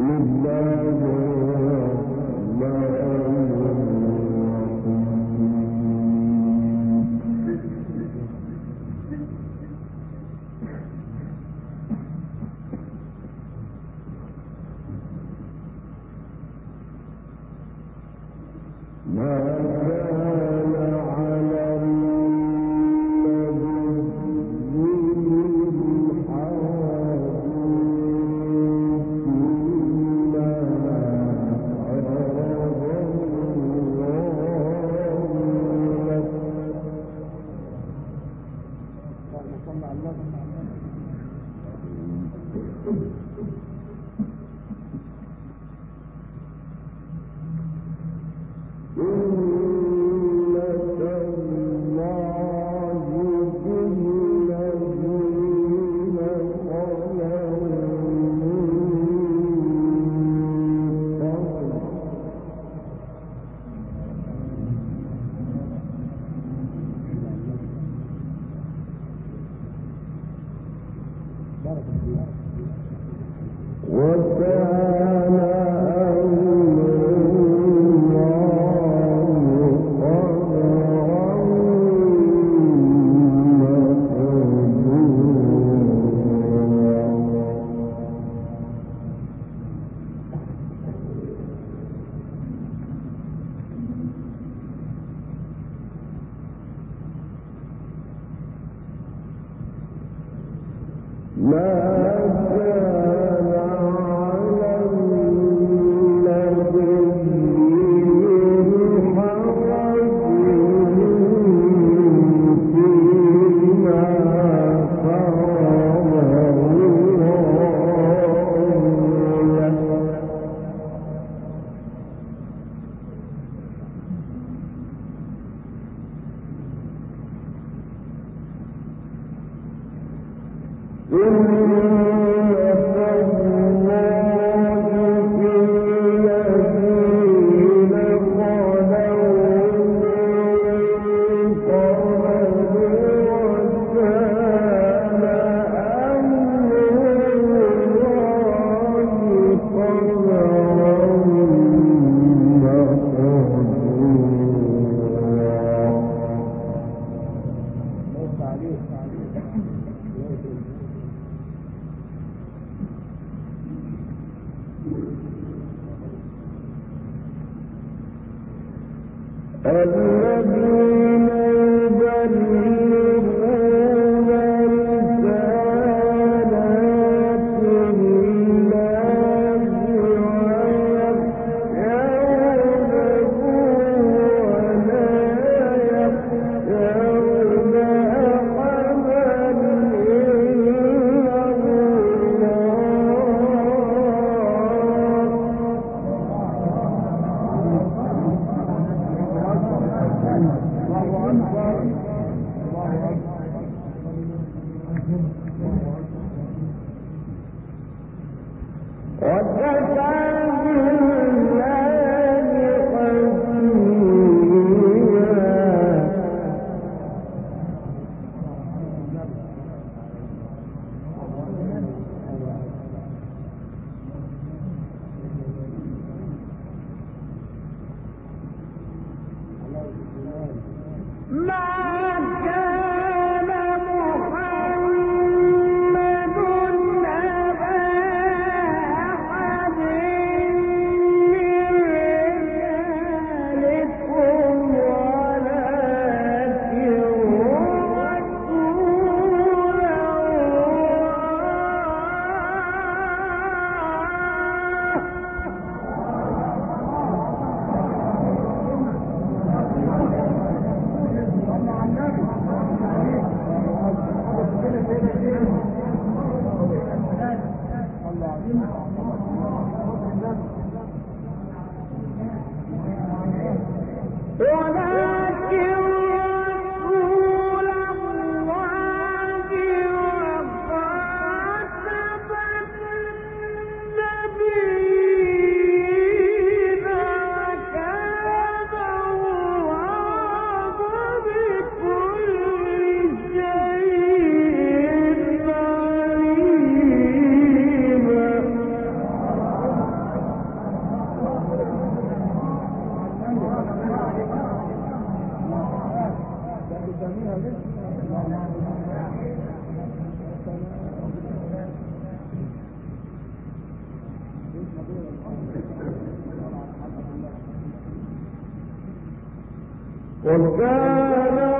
لله لا لا میں وكان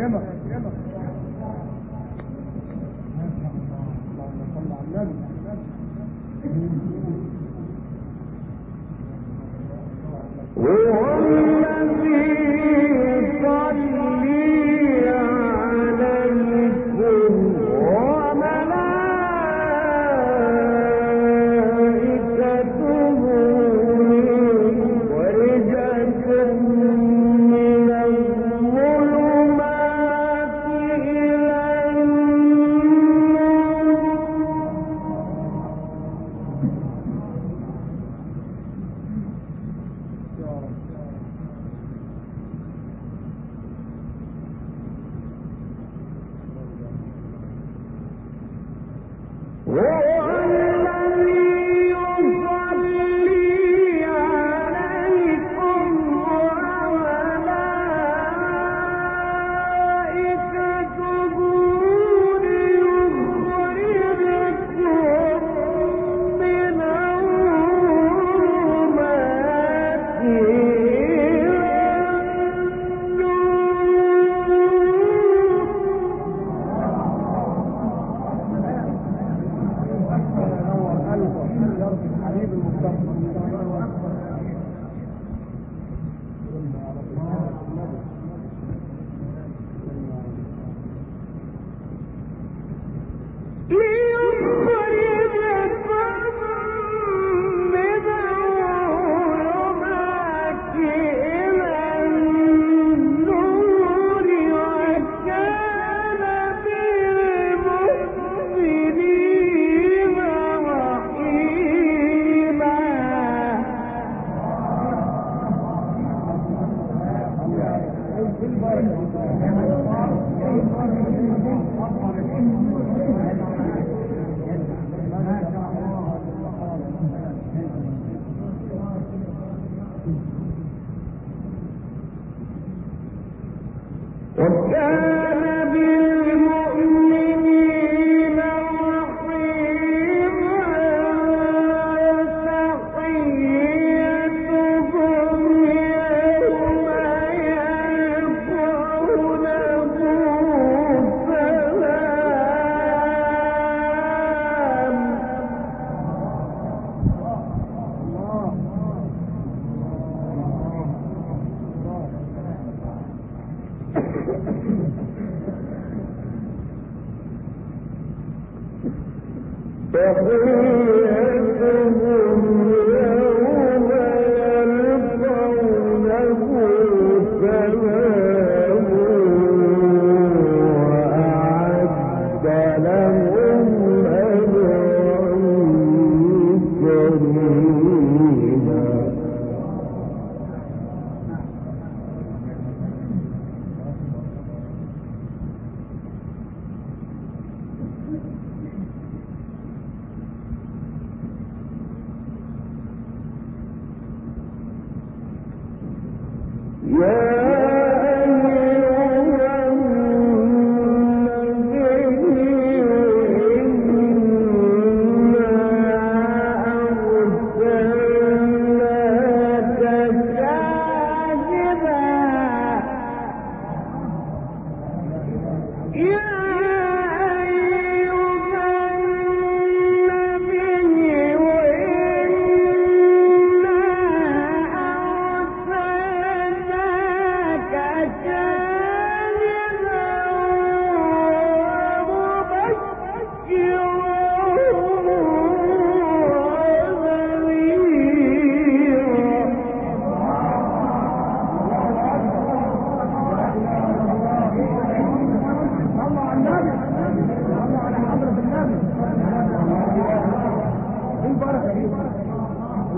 جی مہاراج جی بہار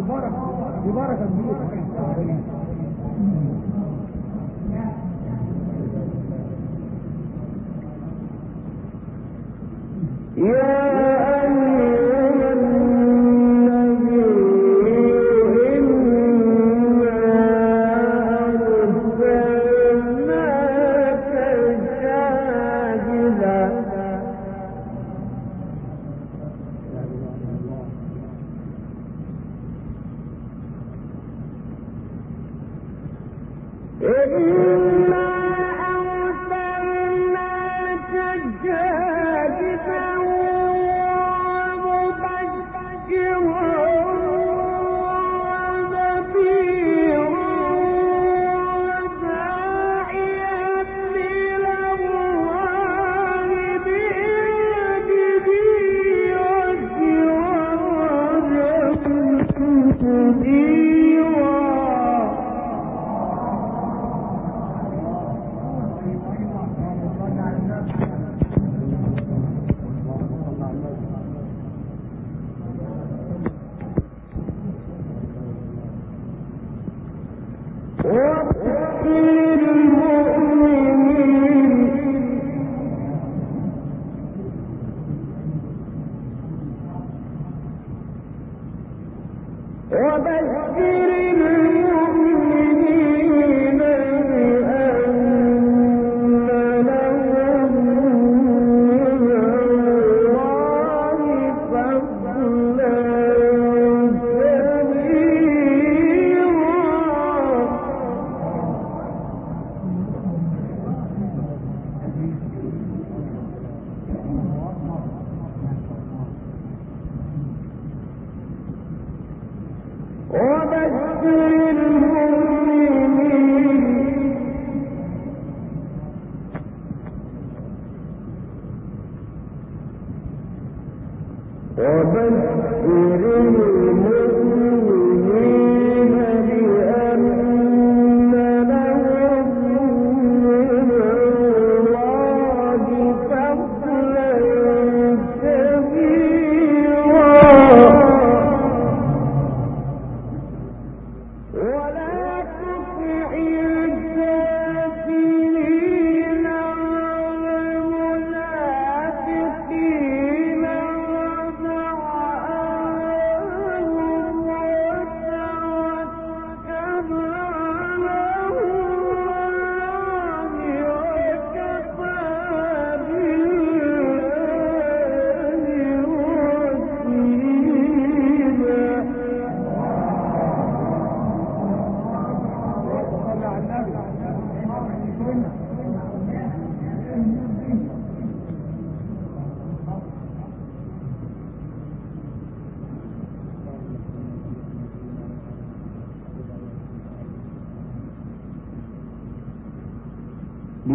مبارک مبارک یہ وہ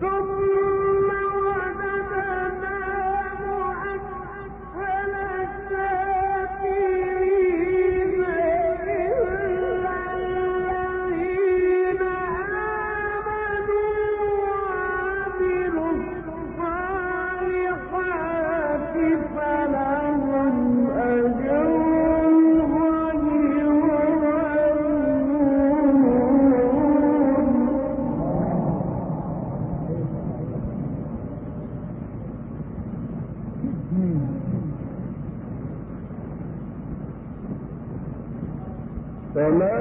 تم الواحد